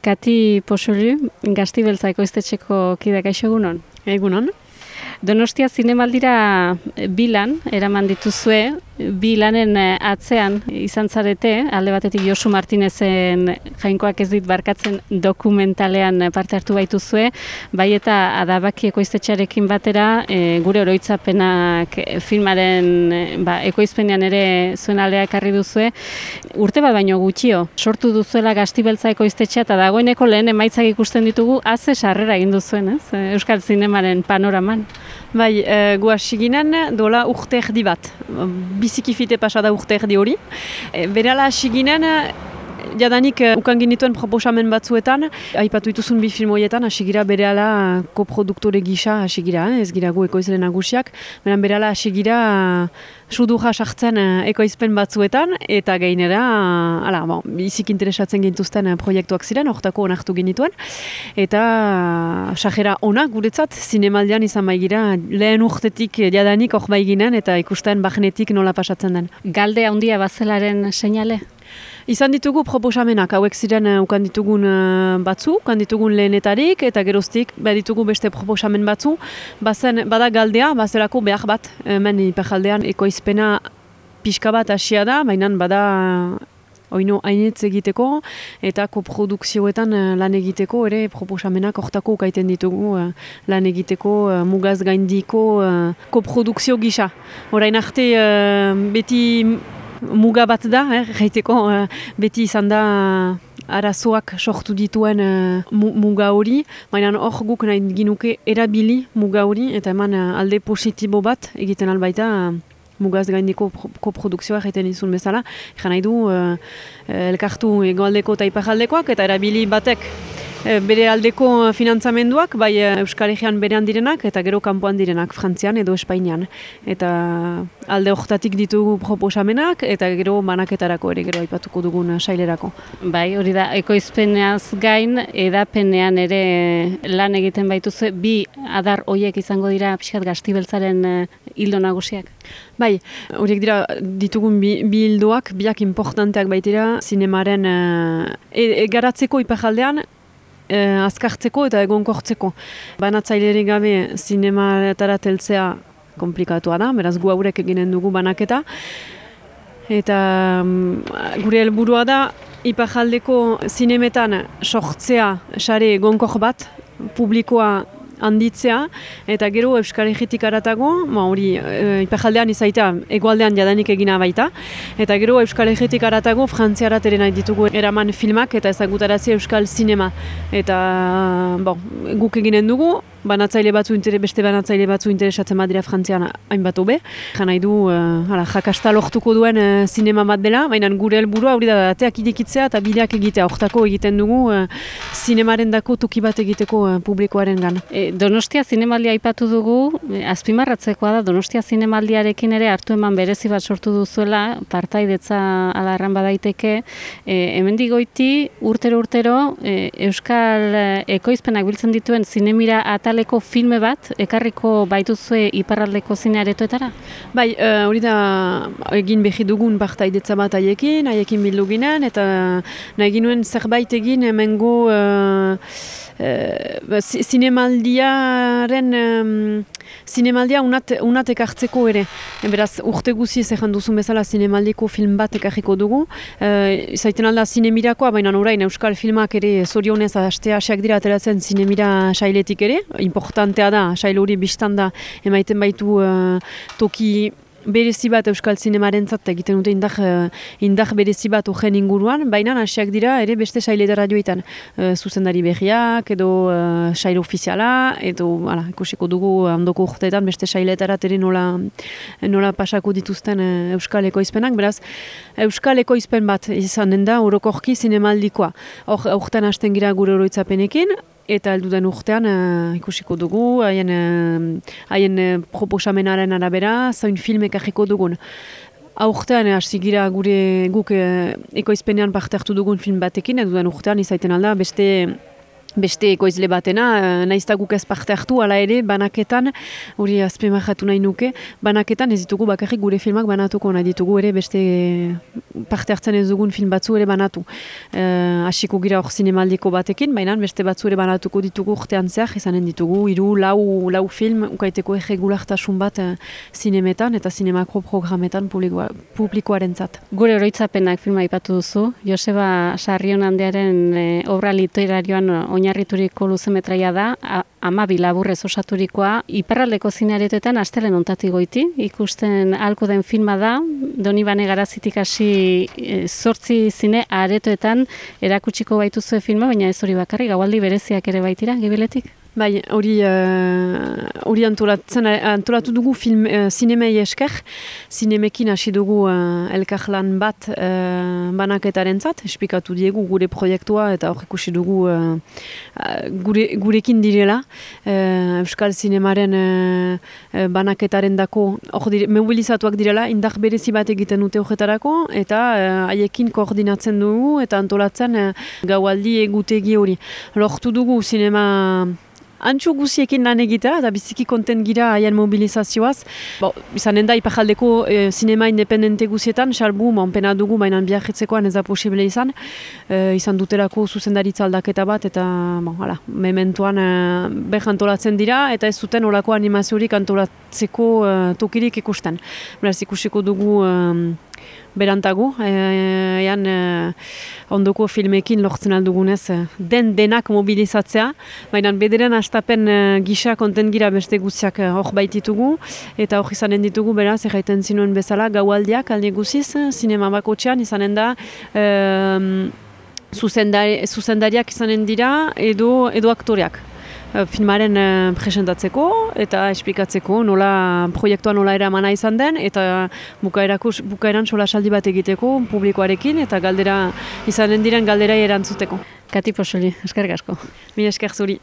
Kati Posolu, gazti beltza ekoiztetxeko kidak aixogunon. Egunon. Donostia zinemaldira bilan, eraman dituzue, bilanen atzean izan zarete, alde batetik Josu Martinezen jainkoak ez dit barkatzen dokumentalean parte hartu baituzue, bai eta adabaki ekoiztetxarekin batera, e, gure oroitzapenak filmaren ba, ekoizpenean ere zuen aldea ekarri duzue, urte bat baino gutxio, sortu duzuela gaztibeltza ekoiztetxea eta dagoeneko lehen emaitzak ikusten ditugu, haze sarrera egin duzuen, ez? Euskal Zinemaren panoraman. Bai, e, gu ginen dola urte erdi bat. Biziki fite pasada urte erdi hori. E, berala hasi ginen, jadanik uh, ukan ginituen proposamen batzuetan, aipatu ituzun bi film horietan, hasi gira berehala uh, koproduktore gisa hasi gira, eh? ez gira gu ekoizle nagusiak, beran berehala hasi gira uh, sudurra sartzen ekoizpen batzuetan, eta gainera, ala, bon, izik interesatzen gintuzten proiektuak ziren, hortako onartu genituen, eta sajera ona guretzat, zinemaldian izan baigira, lehen urtetik jadanik hor baiginen, eta ikusten bahnetik nola pasatzen den. Galde handia bazelaren seinale? Izan ditugu proposamenak, hauek ziren uh, ukan ditugun uh, batzu, ukan ditugun lehenetarik, eta geroztik ditugu beste proposamen batzu. Bazen, bada galdea, bazelako behar bat, hemen iperjaldean ekoizpena pixka bat hasia da, baina bada oino hainetz egiteko, eta koprodukzioetan lan egiteko, ere proposamenak hortako ukaiten ditugu lan egiteko mugaz gaindiko koprodukzio gisa. Horain arte beti muga bat da, eh, uh, beti izan da uh, arazoak sortu dituen uh, muga hori, baina hor guk nahi ginuke erabili muga hori, eta eman alde positibo bat egiten albaita uh, mugaz gaindiko koprodukzioa egiten izun bezala, egin nahi du elkartu egoaldeko eta ipajaldekoak, eta erabili batek. Eh, bere aldeko finantzamenduak, bai eh, Euskal Herrian berean direnak eta gero kanpoan direnak, Frantzian edo Espainian. Eta alde horretatik ditugu proposamenak eta gero banaketarako ere gero aipatuko dugun sailerako. Bai, hori da, ekoizpeneaz gain, edapenean ere lan egiten baituzu, bi adar hoiek izango dira pixkat gaztibeltzaren eh, hildo nagusiak. Bai, horiek dira ditugun bi, bi hildoak, biak importanteak baitira, zinemaren e, garatzeko ipajaldean, eh, azkartzeko eta egonkortzeko. Banatzailerik gabe zinemaetara teltzea komplikatua da, beraz gu haurek eginen dugu banaketa. Eta um, gure helburua da, ipajaldeko zinemetan sortzea sare egonkor bat, publikoa handitzea, eta gero Euskal Herritik aratago, ma hori e, ipajaldean izaita, egualdean jadanik egina baita, eta gero Euskal Herritik aratago frantziarat ere nahi ditugu eraman filmak eta ezagutarazi Euskal Sinema. Eta bon, guk eginen dugu, banatzaile batzu inter, beste banatzaile batzu interesatzen badira frantzian hainbat hobe. Ja nahi du, uh, jakasta lortuko duen uh, zinema bat dela, baina gure helburua hori da ateak idikitzea eta bideak egitea. Hortako egiten dugu uh, zinemaren dako tuki bat egiteko uh, publikoaren gan. E, donostia zinemaldia aipatu dugu, azpimarratzekoa da, Donostia zinemaldiarekin ere hartu eman berezi bat sortu duzuela, partaidetza alarran badaiteke, e, hemen digoiti, urtero-urtero, e, Euskal ekoizpenak biltzen dituen zinemira ata ataleko filme bat, ekarriko baituzue iparraldeko zinearetoetara? Bai, uh, hori da egin behi dugun partaidetza bat haiekin, haiekin bildu ginen, eta nahi ginuen zerbait egin emengo uh, uh, zinemaldiaren zinemaldia unat, unat ekartzeko ere. Beraz, urte guzi ez duzun bezala zinemaldiko film bat ekarriko dugu. E, zaiten alda zinemirakoa, baina orain Euskal filmak ere zorionez astea aseak dira ateratzen zinemira sailetik ere. Importantea da, sail hori biztan da emaiten baitu uh, toki berezi bat Euskal Zinemaren zat, egiten dute indar, uh, indar berezi bat ogen inguruan, baina hasiak dira ere beste sailetara joetan. Uh, zuzendari berriak, edo uh, sail ofiziala, edo ala, ikusiko dugu ondoko urteetan beste sailetara tere nola, nola pasako dituzten uh, Euskal Ekoizpenak, beraz Euskal Ekoizpen bat izan den da, orokorki zinemaldikoa. Hor, aurten hasten gira gure oroitzapenekin, eta den urtean uh, ikusiko dugu, haien, uh, haien uh, proposamenaren arabera, zain filmek ahiko dugun. Aurtean, hasi gira gure guk uh, ekoizpenean parte hartu dugun film batekin, eduden urtean izaiten alda, beste beste ekoizle batena, uh, naizta guk ez parte hartu, ala ere, banaketan, hori azpemajatu nahi nuke, banaketan ez ditugu bakarrik gure filmak banatuko nahi ditugu ere beste parte hartzen ez dugun film batzu ere banatu. Uh, asiko gira hor zinemaldiko batekin, baina beste batzu ere banatuko ditugu urtean zehar, izanen ditugu, hiru lau, lau film, ukaiteko egegulartasun bat uh, zinemetan eta zinemako programetan publikoaren zat. Gure oroitzapenak filma ipatu duzu, Joseba Sarrion handiaren obra literarioan oinarrituriko luzemetraia da, ama bilaburrez osaturikoa, iparraldeko zinearetoetan astelen ontati goiti, ikusten alko den filma da, doni bane garazitik hasi e, zortzi zine aretoetan erakutsiko baituzue filma, baina ez hori bakarri, gaualdi bereziak ere baitira, gibiletik? Bai, hori uh, hori antolatzen antolatu dugu film uh, zinemei esker, zinemekin hasi dugu uh, elkarlan bat uh, banaketaren zat, espikatu diegu gure proiektua eta hor ikusi dugu uh, gure, gurekin direla, uh, Euskal Zinemaren uh, banaketaren dako, dire, mobilizatuak direla, indar berezi bat egiten dute horretarako, eta haiekin koordinatzen dugu eta antolatzen uh, gaualdi egutegi hori. Lortu dugu zinema antxu guziekin lan egitea, eta biziki konten gira haien mobilizazioaz. Bo, izanen da, ipajaldeko e, sinema independente guzietan, salbu, monpena dugu, baina biarritzekoan ez da posible izan. E, izan duterako zuzendaritza aldaketa bat, eta bon, hala, mementuan e, behar antolatzen dira, eta ez zuten olako animaziorik antolatzeko e, tokirik ikusten. Beraz, ikusiko dugu... E, berantagu, ean e, ondoko filmekin lortzen aldugunez den denak mobilizatzea, baina bederen astapen e, gisa konten gira beste guztiak hor baititugu, eta hor izanen ditugu beraz, erraiten zinuen bezala, gaualdiak alde guziz, sinema bako txean, izanen da, e, zuzendariak izanen dira, edo, edo aktoreak. Eh, filmaren uh, presentatzeko eta esplikatzeko nola proiektua nola eramana izan den eta bukaeran sola saldi bat egiteko publikoarekin eta galdera izanen diren galdera erantzuteko. Kati posoli, eskerrik asko. Mi esker zuri.